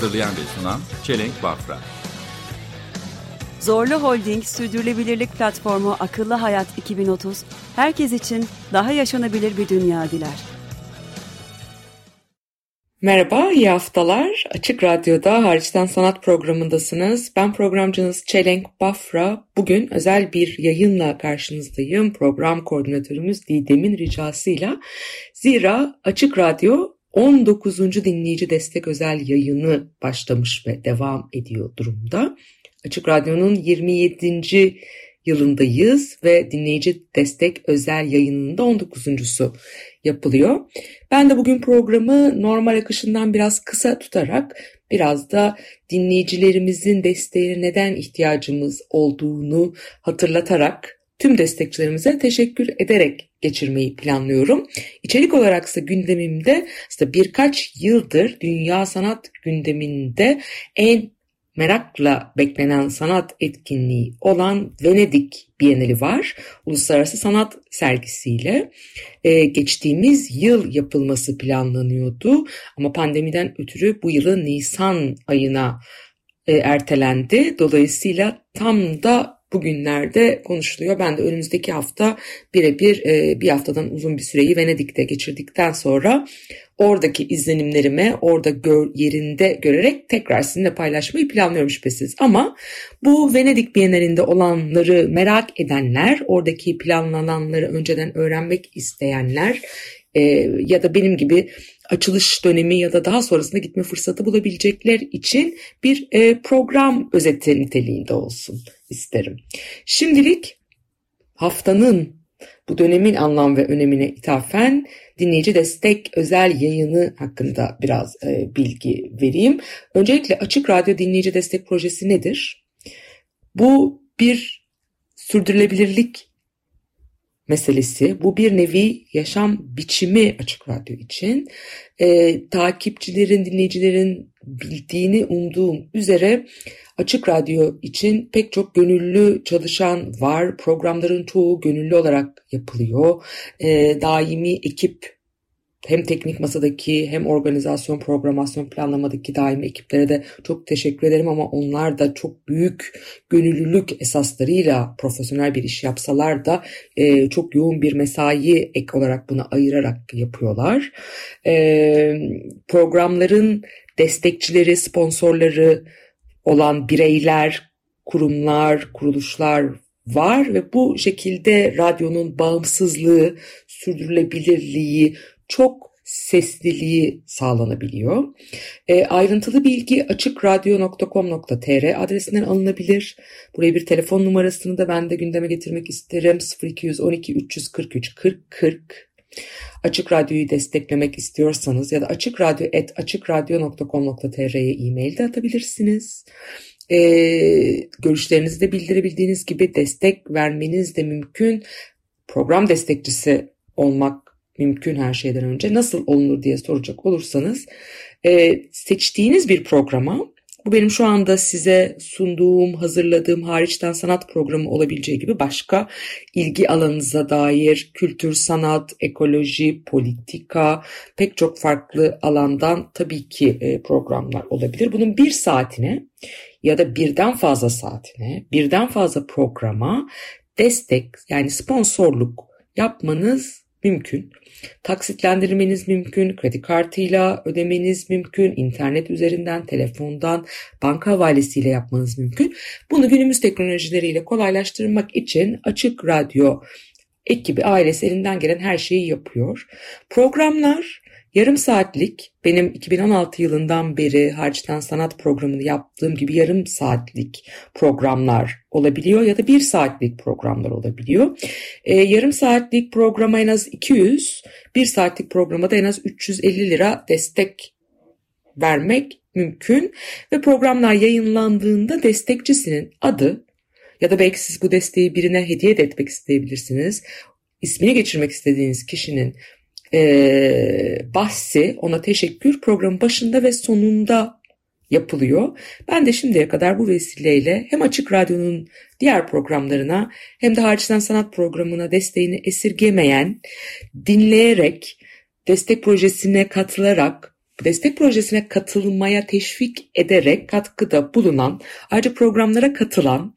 Hazırlayan ve sunan Çelenk Bafra. Zorlu Holding Sürdürülebilirlik Platformu Akıllı Hayat 2030, herkes için daha yaşanabilir bir dünya diler. Merhaba, iyi haftalar. Açık Radyo'da Hariçten Sanat programındasınız. Ben programcınız Çelenk Bafra. Bugün özel bir yayınla karşınızdayım. Program koordinatörümüz Didem'in ricasıyla. Zira Açık Radyo 19. dinleyici destek özel yayını başlamış ve devam ediyor durumda. Açık Radyo'nun 27. yılındayız ve dinleyici destek özel yayınının da 19.sü yapılıyor. Ben de bugün programı normal akışından biraz kısa tutarak biraz da dinleyicilerimizin desteğine neden ihtiyacımız olduğunu hatırlatarak tüm destekçilerimize teşekkür ederek geçirmeyi planlıyorum. İçerik olaraksa gündemimde aslında birkaç yıldır dünya sanat gündeminde en merakla beklenen sanat etkinliği olan Venedik Bienali var. Uluslararası sanat sergisiyle ee, geçtiğimiz yıl yapılması planlanıyordu ama pandemiden ötürü bu yılın Nisan ayına e, ertelendi. Dolayısıyla tam da bugünlerde konuşuluyor. Ben de önümüzdeki hafta birebir e, bir haftadan uzun bir süreyi Venedik'te geçirdikten sonra oradaki izlenimlerimi orada gör, yerinde görerek tekrar sizinle paylaşmayı planlıyorum şüphesiz. Ama bu Venedik Bienalinde olanları merak edenler, oradaki planlananları önceden öğrenmek isteyenler e, ya da benim gibi açılış dönemi ya da daha sonrasında gitme fırsatı bulabilecekler için bir e, program özeti niteliğinde olsun isterim. Şimdilik haftanın bu dönemin anlam ve önemine ithafen dinleyici destek özel yayını hakkında biraz e, bilgi vereyim. Öncelikle Açık Radyo Dinleyici Destek Projesi nedir? Bu bir sürdürülebilirlik meselesi. Bu bir nevi yaşam biçimi Açık Radyo için. E, takipçilerin, dinleyicilerin bildiğini umduğum üzere Açık Radyo için pek çok gönüllü çalışan var. Programların çoğu gönüllü olarak yapılıyor. E, daimi ekip hem teknik masadaki hem organizasyon, programasyon, planlamadaki daimi ekiplere de çok teşekkür ederim ama onlar da çok büyük gönüllülük esaslarıyla profesyonel bir iş yapsalar da e, çok yoğun bir mesai ek olarak buna ayırarak yapıyorlar. E, programların destekçileri, sponsorları olan bireyler, kurumlar, kuruluşlar var ve bu şekilde radyonun bağımsızlığı, sürdürülebilirliği, çok sesliliği sağlanabiliyor. E, ayrıntılı bilgi açıkradyo.com.tr adresinden alınabilir. Buraya bir telefon numarasını da ben de gündeme getirmek isterim. 0212 343 40 40. Açık Radyo'yu desteklemek istiyorsanız ya da açıkradyo.açıkradyo.com.tr'ye e-mail de atabilirsiniz. Ee, görüşlerinizi de bildirebildiğiniz gibi destek vermeniz de mümkün. Program destekçisi olmak mümkün her şeyden önce. Nasıl olunur diye soracak olursanız e, seçtiğiniz bir programa bu benim şu anda size sunduğum, hazırladığım hariçten sanat programı olabileceği gibi başka ilgi alanınıza dair kültür, sanat, ekoloji, politika pek çok farklı alandan tabii ki e, programlar olabilir. Bunun bir saatine ya da birden fazla saatine, birden fazla programa destek yani sponsorluk yapmanız mümkün. Taksitlendirmeniz mümkün, kredi kartıyla ödemeniz mümkün, internet üzerinden, telefondan, banka havalesiyle yapmanız mümkün. Bunu günümüz teknolojileriyle kolaylaştırmak için Açık Radyo ekibi, ailesi elinden gelen her şeyi yapıyor. Programlar Yarım saatlik benim 2016 yılından beri harçtan sanat programını yaptığım gibi yarım saatlik programlar olabiliyor ya da bir saatlik programlar olabiliyor. Ee, yarım saatlik programa en az 200, bir saatlik programa da en az 350 lira destek vermek mümkün ve programlar yayınlandığında destekçisinin adı ya da belki siz bu desteği birine hediye de etmek isteyebilirsiniz. İsmini geçirmek istediğiniz kişinin e, bahsi, ona teşekkür programın başında ve sonunda yapılıyor. Ben de şimdiye kadar bu vesileyle hem Açık Radyo'nun diğer programlarına hem de Hariçten Sanat programına desteğini esirgemeyen, dinleyerek, destek projesine katılarak, destek projesine katılmaya teşvik ederek katkıda bulunan, ayrıca programlara katılan,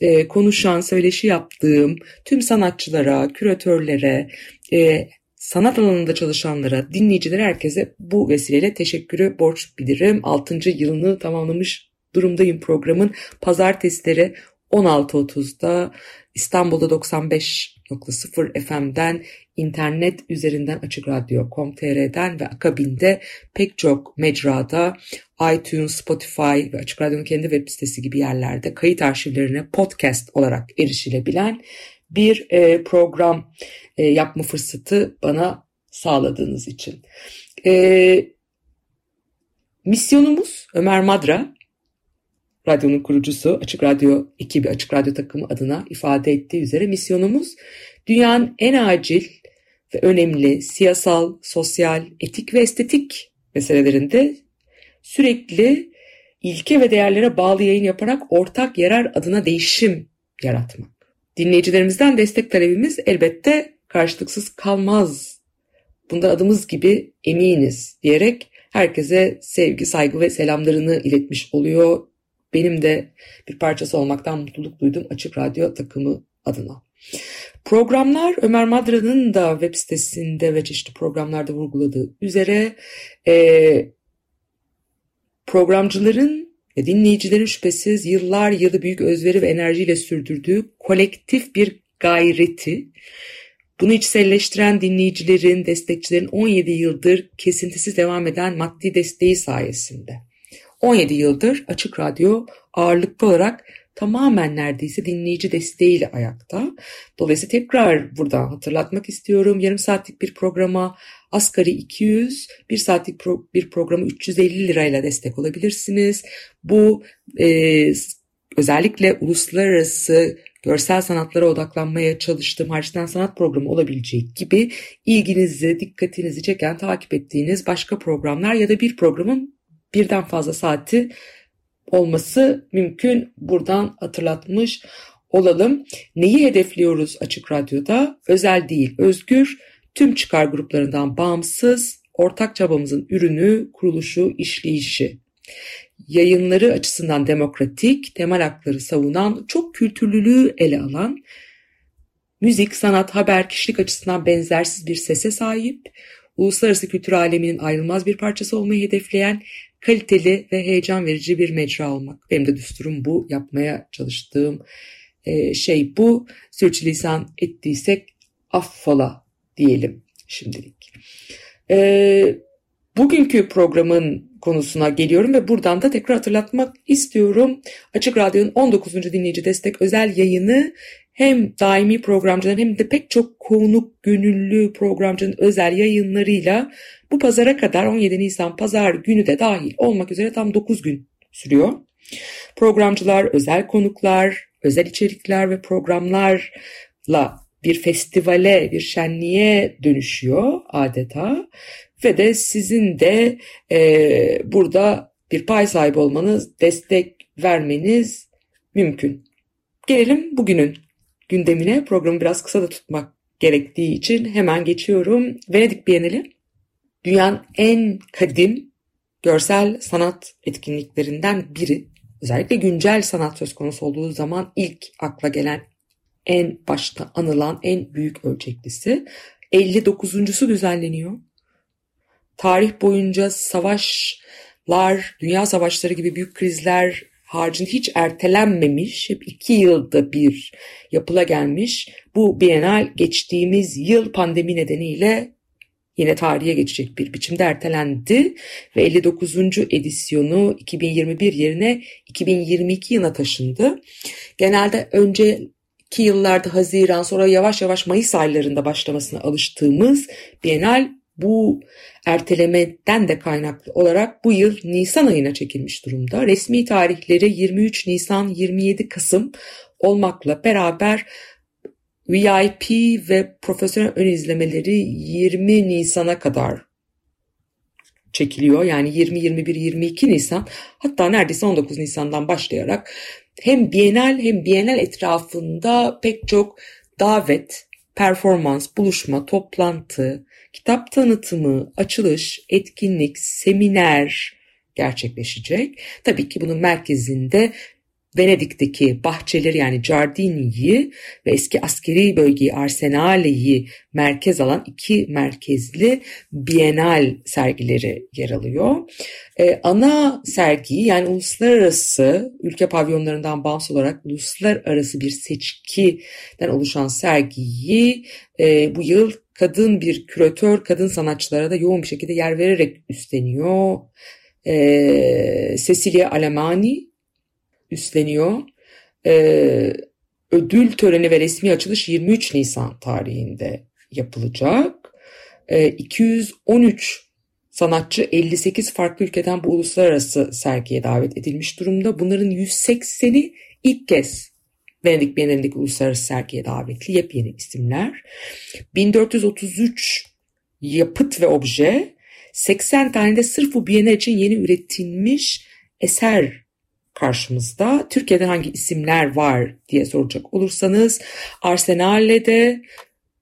e, konuşan, söyleşi yaptığım tüm sanatçılara, küratörlere, e, sanat alanında çalışanlara, dinleyicilere, herkese bu vesileyle teşekkürü borç bilirim. 6. yılını tamamlamış durumdayım programın. Pazartesileri 16.30'da İstanbul'da 95.0 FM'den, internet üzerinden Açık Radyo.com.tr'den ve akabinde pek çok mecrada iTunes, Spotify ve Açık Radyo'nun kendi web sitesi gibi yerlerde kayıt arşivlerine podcast olarak erişilebilen bir e, program e, yapma fırsatı bana sağladığınız için. E, misyonumuz Ömer Madra, radyonun kurucusu, Açık Radyo ekibi, Açık Radyo takımı adına ifade ettiği üzere misyonumuz dünyanın en acil ve önemli siyasal, sosyal, etik ve estetik meselelerinde sürekli ilke ve değerlere bağlı yayın yaparak ortak yarar adına değişim yaratmak. Dinleyicilerimizden destek talebimiz elbette karşılıksız kalmaz. Bunda adımız gibi eminiz diyerek herkese sevgi, saygı ve selamlarını iletmiş oluyor. Benim de bir parçası olmaktan mutluluk duydum Açık Radyo takımı adına. Programlar Ömer Madra'nın da web sitesinde ve çeşitli programlarda vurguladığı üzere e, programcıların ve dinleyicilerin şüphesiz yıllar yılı büyük özveri ve enerjiyle sürdürdüğü kolektif bir gayreti, bunu içselleştiren dinleyicilerin, destekçilerin 17 yıldır kesintisiz devam eden maddi desteği sayesinde. 17 yıldır Açık Radyo ağırlıklı olarak tamamen neredeyse dinleyici desteğiyle ayakta. Dolayısıyla tekrar buradan hatırlatmak istiyorum. Yarım saatlik bir programa asgari 200, bir saatlik pro, bir programı 350 lirayla destek olabilirsiniz. Bu e, özellikle uluslararası görsel sanatlara odaklanmaya çalıştığım harçtan sanat programı olabileceği gibi ilginizi, dikkatinizi çeken, takip ettiğiniz başka programlar ya da bir programın birden fazla saati olması mümkün. Buradan hatırlatmış olalım. Neyi hedefliyoruz Açık Radyo'da? Özel değil, özgür, tüm çıkar gruplarından bağımsız, ortak çabamızın ürünü, kuruluşu, işleyişi. Yayınları açısından demokratik, temel hakları savunan, çok kültürlülüğü ele alan, müzik, sanat, haber, kişilik açısından benzersiz bir sese sahip, uluslararası kültür aleminin ayrılmaz bir parçası olmayı hedefleyen kaliteli ve heyecan verici bir mecra olmak. Benim de düsturum bu. Yapmaya çalıştığım e, şey bu. Sürçülisan ettiysek affola diyelim şimdilik. E, bugünkü programın konusuna geliyorum ve buradan da tekrar hatırlatmak istiyorum. Açık Radyo'nun 19. dinleyici destek özel yayını hem daimi programcıların hem de pek çok konuk gönüllü programcının özel yayınlarıyla bu pazara kadar 17 Nisan pazar günü de dahil olmak üzere tam 9 gün sürüyor. Programcılar, özel konuklar, özel içerikler ve programlarla bir festivale, bir şenliğe dönüşüyor adeta. Ve de sizin de e, burada bir pay sahibi olmanız, destek vermeniz mümkün. Gelelim bugünün gündemine. Programı biraz kısa da tutmak gerektiği için hemen geçiyorum. Venedik Bienali dünyanın en kadim görsel sanat etkinliklerinden biri. Özellikle güncel sanat söz konusu olduğu zaman ilk akla gelen en başta anılan en büyük ölçeklisi 59.sü düzenleniyor. Tarih boyunca savaşlar, dünya savaşları gibi büyük krizler haricinde hiç ertelenmemiş, hep iki yılda bir yapıla gelmiş. Bu Bienal geçtiğimiz yıl pandemi nedeniyle yine tarihe geçecek bir biçimde ertelendi ve 59. edisyonu 2021 yerine 2022 yılına taşındı. Genelde önceki yıllarda Haziran sonra yavaş yavaş Mayıs aylarında başlamasına alıştığımız Bienal bu ertelemeden de kaynaklı olarak bu yıl Nisan ayına çekilmiş durumda. Resmi tarihleri 23 Nisan 27 Kasım olmakla beraber VIP ve profesyonel ön izlemeleri 20 Nisan'a kadar çekiliyor. Yani 20, 21, 22 Nisan hatta neredeyse 19 Nisan'dan başlayarak hem Bienal hem Bienal etrafında pek çok davet, performans, buluşma, toplantı, kitap tanıtımı, açılış, etkinlik, seminer gerçekleşecek. Tabii ki bunun merkezinde Venedik'teki bahçeleri yani Giardini'yi ve eski askeri bölgeyi Arsenale'yi merkez alan iki merkezli Bienal sergileri yer alıyor. Ee, ana sergiyi yani uluslararası ülke pavyonlarından bağımsız olarak uluslararası bir seçkiden oluşan sergiyi e, bu yıl kadın bir küratör, kadın sanatçılara da yoğun bir şekilde yer vererek üstleniyor. Ee, Cecilia Alemani üstleniyor. Ee, ödül töreni ve resmi açılış 23 Nisan tarihinde yapılacak. Ee, 213 sanatçı 58 farklı ülkeden bu uluslararası sergiye davet edilmiş durumda. Bunların 180'i ilk kez Venedik Bienalindeki uluslararası sergiye davetli yepyeni isimler. 1433 yapıt ve obje, 80 tane de sırf bu Bienal için yeni üretilmiş eser karşımızda. Türkiye'de hangi isimler var diye soracak olursanız Arsenal'de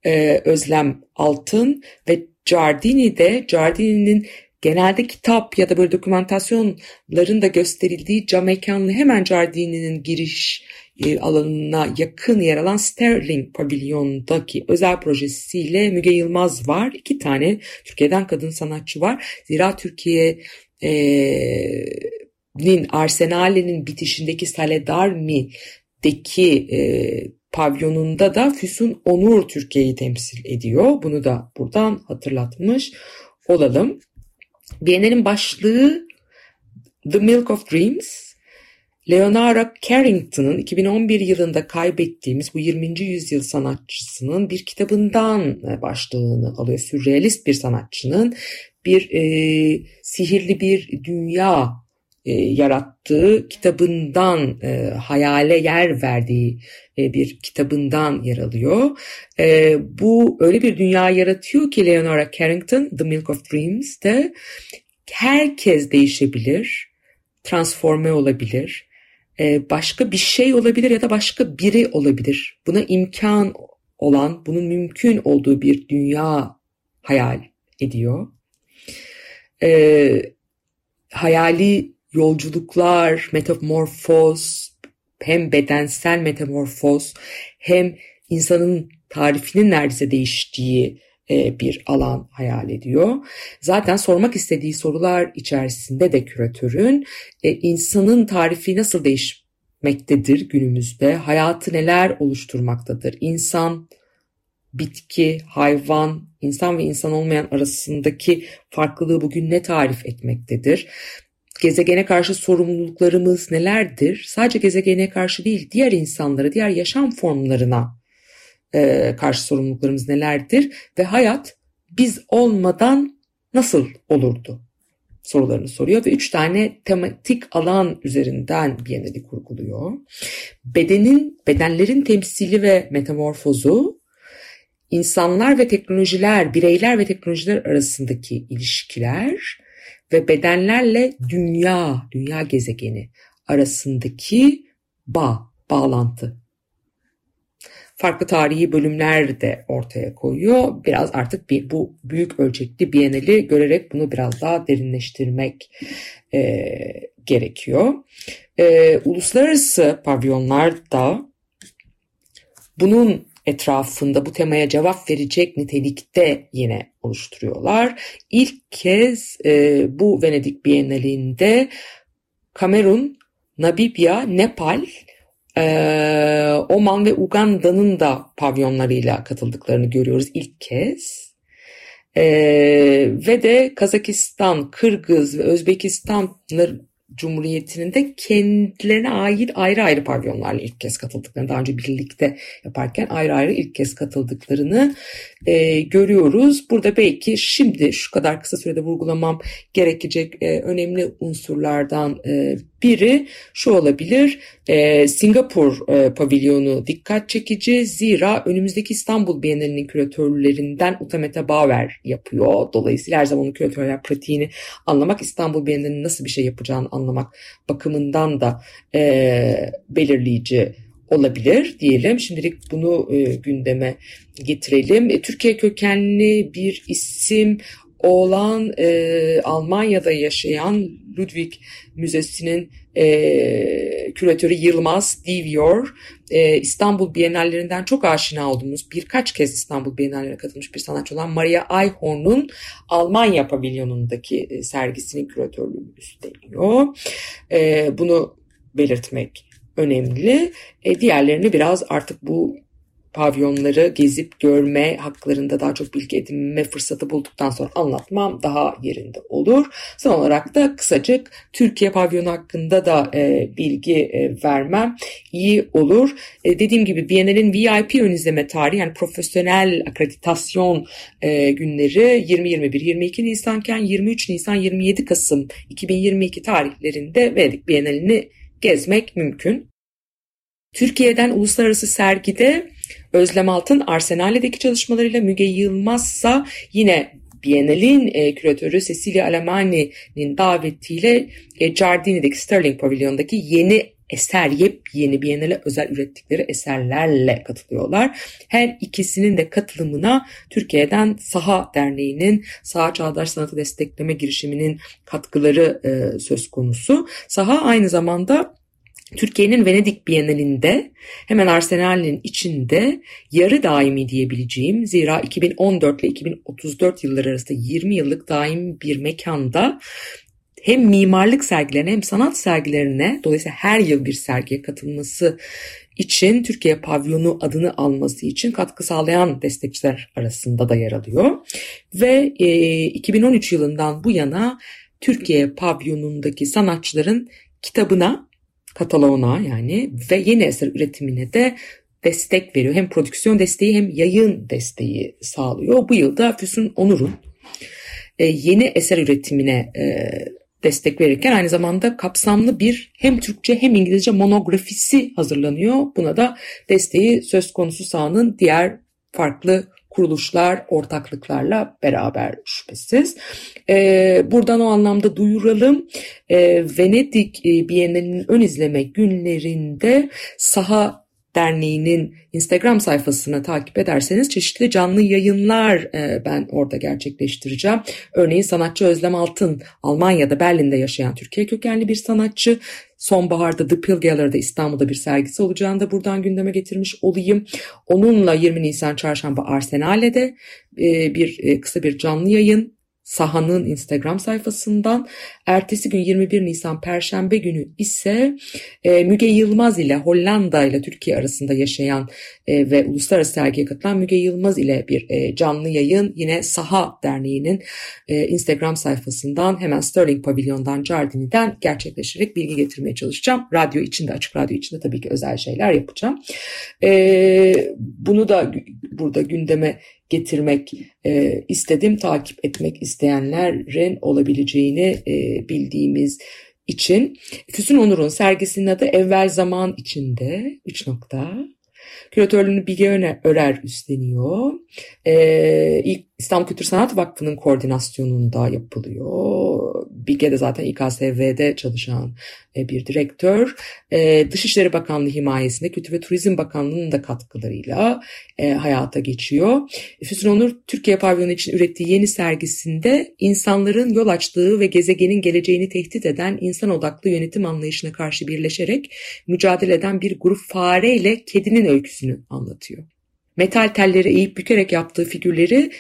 e, Özlem Altın ve Giardini'de Giardini'nin genelde kitap ya da böyle dokumentasyonların da gösterildiği cam mekanlı hemen Giardini'nin giriş e, alanına yakın yer alan Sterling Pavilyon'daki özel projesiyle Müge Yılmaz var. İki tane Türkiye'den kadın sanatçı var. Zira Türkiye e, Arsenale'nin bitişindeki Saledarmi'deki e, pavyonunda da Füsun Onur Türkiye'yi temsil ediyor. Bunu da buradan hatırlatmış olalım. Biennial'in başlığı The Milk of Dreams. Leonora Carrington'ın 2011 yılında kaybettiğimiz bu 20. yüzyıl sanatçısının bir kitabından başlığını alıyor. Sürrealist bir sanatçının bir e, sihirli bir dünya e, yarattığı kitabından e, hayale yer verdiği e, bir kitabından yer alıyor. E, bu öyle bir dünya yaratıyor ki Leonora Carrington The Milk of Dreams'te herkes değişebilir, transforme olabilir, e, başka bir şey olabilir ya da başka biri olabilir. Buna imkan olan, bunun mümkün olduğu bir dünya hayal ediyor. E, hayali yolculuklar, metamorfoz, hem bedensel metamorfoz hem insanın tarifinin neredeyse değiştiği e, bir alan hayal ediyor. Zaten sormak istediği sorular içerisinde de küratörün e, insanın tarifi nasıl değişmektedir günümüzde? Hayatı neler oluşturmaktadır? İnsan, bitki, hayvan, insan ve insan olmayan arasındaki farklılığı bugün ne tarif etmektedir? Gezegene karşı sorumluluklarımız nelerdir? Sadece gezegene karşı değil, diğer insanlara, diğer yaşam formlarına e, karşı sorumluluklarımız nelerdir? Ve hayat biz olmadan nasıl olurdu? sorularını soruyor ve üç tane tematik alan üzerinden Biennale'i kurguluyor. Bedenin, bedenlerin temsili ve metamorfozu, insanlar ve teknolojiler, bireyler ve teknolojiler arasındaki ilişkiler, ve bedenlerle dünya, dünya gezegeni arasındaki bağ, bağlantı. Farklı tarihi bölümler de ortaya koyuyor. Biraz artık bir, bu büyük ölçekli Biennale'i görerek bunu biraz daha derinleştirmek e, gerekiyor. E, uluslararası pavyonlar da bunun etrafında bu temaya cevap verecek nitelikte yine oluşturuyorlar. İlk kez e, bu Venedik Bienalinde Kamerun, Namibya, Nepal, e, Oman ve Uganda'nın da pavyonlarıyla katıldıklarını görüyoruz ilk kez. E, ve de Kazakistan, Kırgız ve Özbekistan Cumhuriyeti'nin de kendilerine ait ayrı ayrı pavyonlarla ilk kez katıldıklarını, daha önce birlikte yaparken ayrı ayrı ilk kez katıldıklarını e, görüyoruz. Burada belki şimdi şu kadar kısa sürede vurgulamam gerekecek e, önemli unsurlardan e, biri şu olabilir. E, Singapur e, pavilyonu dikkat çekici. Zira önümüzdeki İstanbul Bienalinin küratörlerinden Utamete Bauer yapıyor. Dolayısıyla her zaman onun küratörler pratiğini anlamak, İstanbul Bienalinin nasıl bir şey yapacağını anlamak bakımından da e, belirleyici olabilir diyelim. Şimdilik bunu e, gündeme getirelim. E, Türkiye kökenli bir isim olan e, Almanya'da yaşayan Ludwig Müzesi'nin e, küratörü Yılmaz Divior e, İstanbul Bienallerinden çok aşina olduğumuz birkaç kez İstanbul Bienallerine katılmış bir sanatçı olan Maria Eichhorn'un Almanya pavilyonundaki e, sergisinin küratörlüğünü üstleniyor. E, bunu belirtmek önemli. E, diğerlerini biraz artık bu pavyonları gezip görme haklarında daha çok bilgi edinme fırsatı bulduktan sonra anlatmam daha yerinde olur. Son olarak da kısacık Türkiye pavyonu hakkında da e, bilgi e, vermem iyi olur. E, dediğim gibi Biennale'in VIP ön izleme tarihi yani profesyonel akreditasyon e, günleri 20-21-22 Nisanken 23 Nisan-27 Kasım 2022 tarihlerinde Venedik Biennale'ni gezmek mümkün. Türkiye'den uluslararası sergide Özlem Altın Arsenal'deki çalışmalarıyla Müge Yılmazsa yine Biennale'in e, küratörü Cecilia Alemani'nin davetiyle e, Giardini'deki Sterling Pavilyon'daki yeni eser, yepyeni Biennale özel ürettikleri eserlerle katılıyorlar. Her ikisinin de katılımına Türkiye'den Saha Derneği'nin Saha Çağdaş Sanatı Destekleme girişiminin katkıları e, söz konusu. Saha aynı zamanda Türkiye'nin Venedik Bienalinde hemen Arsenal'in içinde yarı daimi diyebileceğim zira 2014 ile 2034 yılları arasında 20 yıllık daim bir mekanda hem mimarlık sergilerine hem sanat sergilerine dolayısıyla her yıl bir sergiye katılması için Türkiye pavyonu adını alması için katkı sağlayan destekçiler arasında da yer alıyor. Ve e, 2013 yılından bu yana Türkiye pavyonundaki sanatçıların kitabına kataloğuna yani ve yeni eser üretimine de destek veriyor. Hem prodüksiyon desteği hem yayın desteği sağlıyor. Bu yılda Füsun Onur'un e, yeni eser üretimine e, destek verirken aynı zamanda kapsamlı bir hem Türkçe hem İngilizce monografisi hazırlanıyor. Buna da desteği söz konusu sahanın diğer farklı kuruluşlar, ortaklıklarla beraber şüphesiz. Ee, buradan o anlamda duyuralım. Ee, Venedik e, ön izleme günlerinde saha Derneği'nin Instagram sayfasını takip ederseniz çeşitli canlı yayınlar e, ben orada gerçekleştireceğim. Örneğin sanatçı Özlem Altın Almanya'da Berlin'de yaşayan Türkiye kökenli bir sanatçı. Sonbaharda The Pilgaler'da İstanbul'da bir sergisi olacağını da buradan gündeme getirmiş olayım. Onunla 20 Nisan Çarşamba Arsenal'de e, bir e, kısa bir canlı yayın Saha'nın Instagram sayfasından. Ertesi gün 21 Nisan Perşembe günü ise e, Müge Yılmaz ile Hollanda ile Türkiye arasında yaşayan e, ve uluslararası sergiye katılan Müge Yılmaz ile bir e, canlı yayın yine Saha Derneği'nin e, Instagram sayfasından hemen Sterling Pavilyon'dan Jardini'den gerçekleşerek bilgi getirmeye çalışacağım. Radyo içinde, açık radyo içinde tabii ki özel şeyler yapacağım. E, bunu da burada gündeme getirmek e, istedim. Takip etmek isteyenlerin olabileceğini e, bildiğimiz için. Füsun Onur'un sergisinin adı Evvel Zaman içinde 3 nokta. Küratörlüğünü Bilge Örer üstleniyor. Ee, ilk İstanbul Kültür Sanat Vakfı'nın koordinasyonunda yapılıyor. Bilge de zaten İKSV'de çalışan e, bir direktör. E, Dışişleri Bakanlığı himayesinde Kültür ve Turizm Bakanlığı'nın da katkılarıyla e, hayata geçiyor. Füsun Onur Türkiye Pavyonu için ürettiği yeni sergisinde insanların yol açtığı ve gezegenin geleceğini tehdit eden insan odaklı yönetim anlayışına karşı birleşerek mücadele eden bir grup fare ile kedinin öyküsünü anlatıyor. Metal telleri eğip bükerek yaptığı figürleri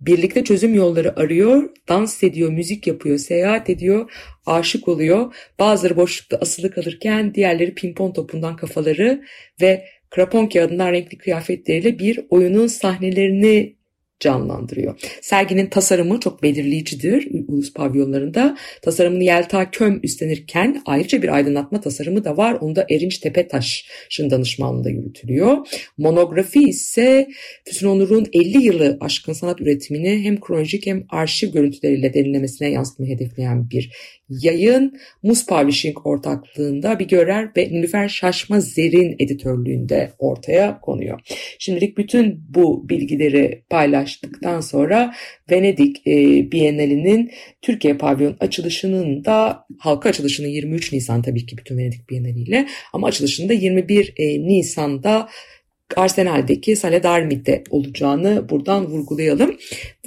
Birlikte çözüm yolları arıyor, dans ediyor, müzik yapıyor, seyahat ediyor, aşık oluyor. Bazıları boşlukta asılı kalırken diğerleri pimpon topundan kafaları ve krapon kağıdından renkli kıyafetleriyle bir oyunun sahnelerini canlandırıyor. Serginin tasarımı çok belirleyicidir ulus pavyonlarında. Tasarımını Yelta Köm üstlenirken ayrıca bir aydınlatma tasarımı da var. Onda Erinç Tepetaş'ın danışmanlığında yürütülüyor. Monografi ise Füsun Onur'un 50 yılı aşkın sanat üretimini hem kronolojik hem arşiv görüntüleriyle derinlemesine yansıtmayı hedefleyen bir yayın. Mus Publishing ortaklığında bir görer ve Nilüfer Şaşma Zer'in editörlüğünde ortaya konuyor. Şimdilik bütün bu bilgileri paylaştıktan sonra Venedik e, Bienalinin Türkiye pavyon açılışının da halka açılışının 23 Nisan tabii ki bütün Venedik Bienali ile ama açılışında 21 e, Nisan'da Arsenal'deki Sale Darmit'te olacağını buradan vurgulayalım.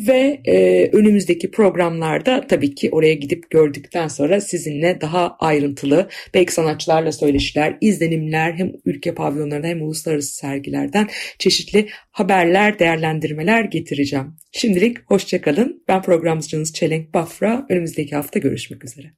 Ve e, önümüzdeki programlarda tabii ki oraya gidip gördükten sonra sizinle daha ayrıntılı belki sanatçılarla söyleşiler, izlenimler hem ülke pavyonlarında hem uluslararası sergilerden çeşitli haberler, değerlendirmeler getireceğim. Şimdilik hoşçakalın. Ben programcınız Çelenk Bafra. Önümüzdeki hafta görüşmek üzere.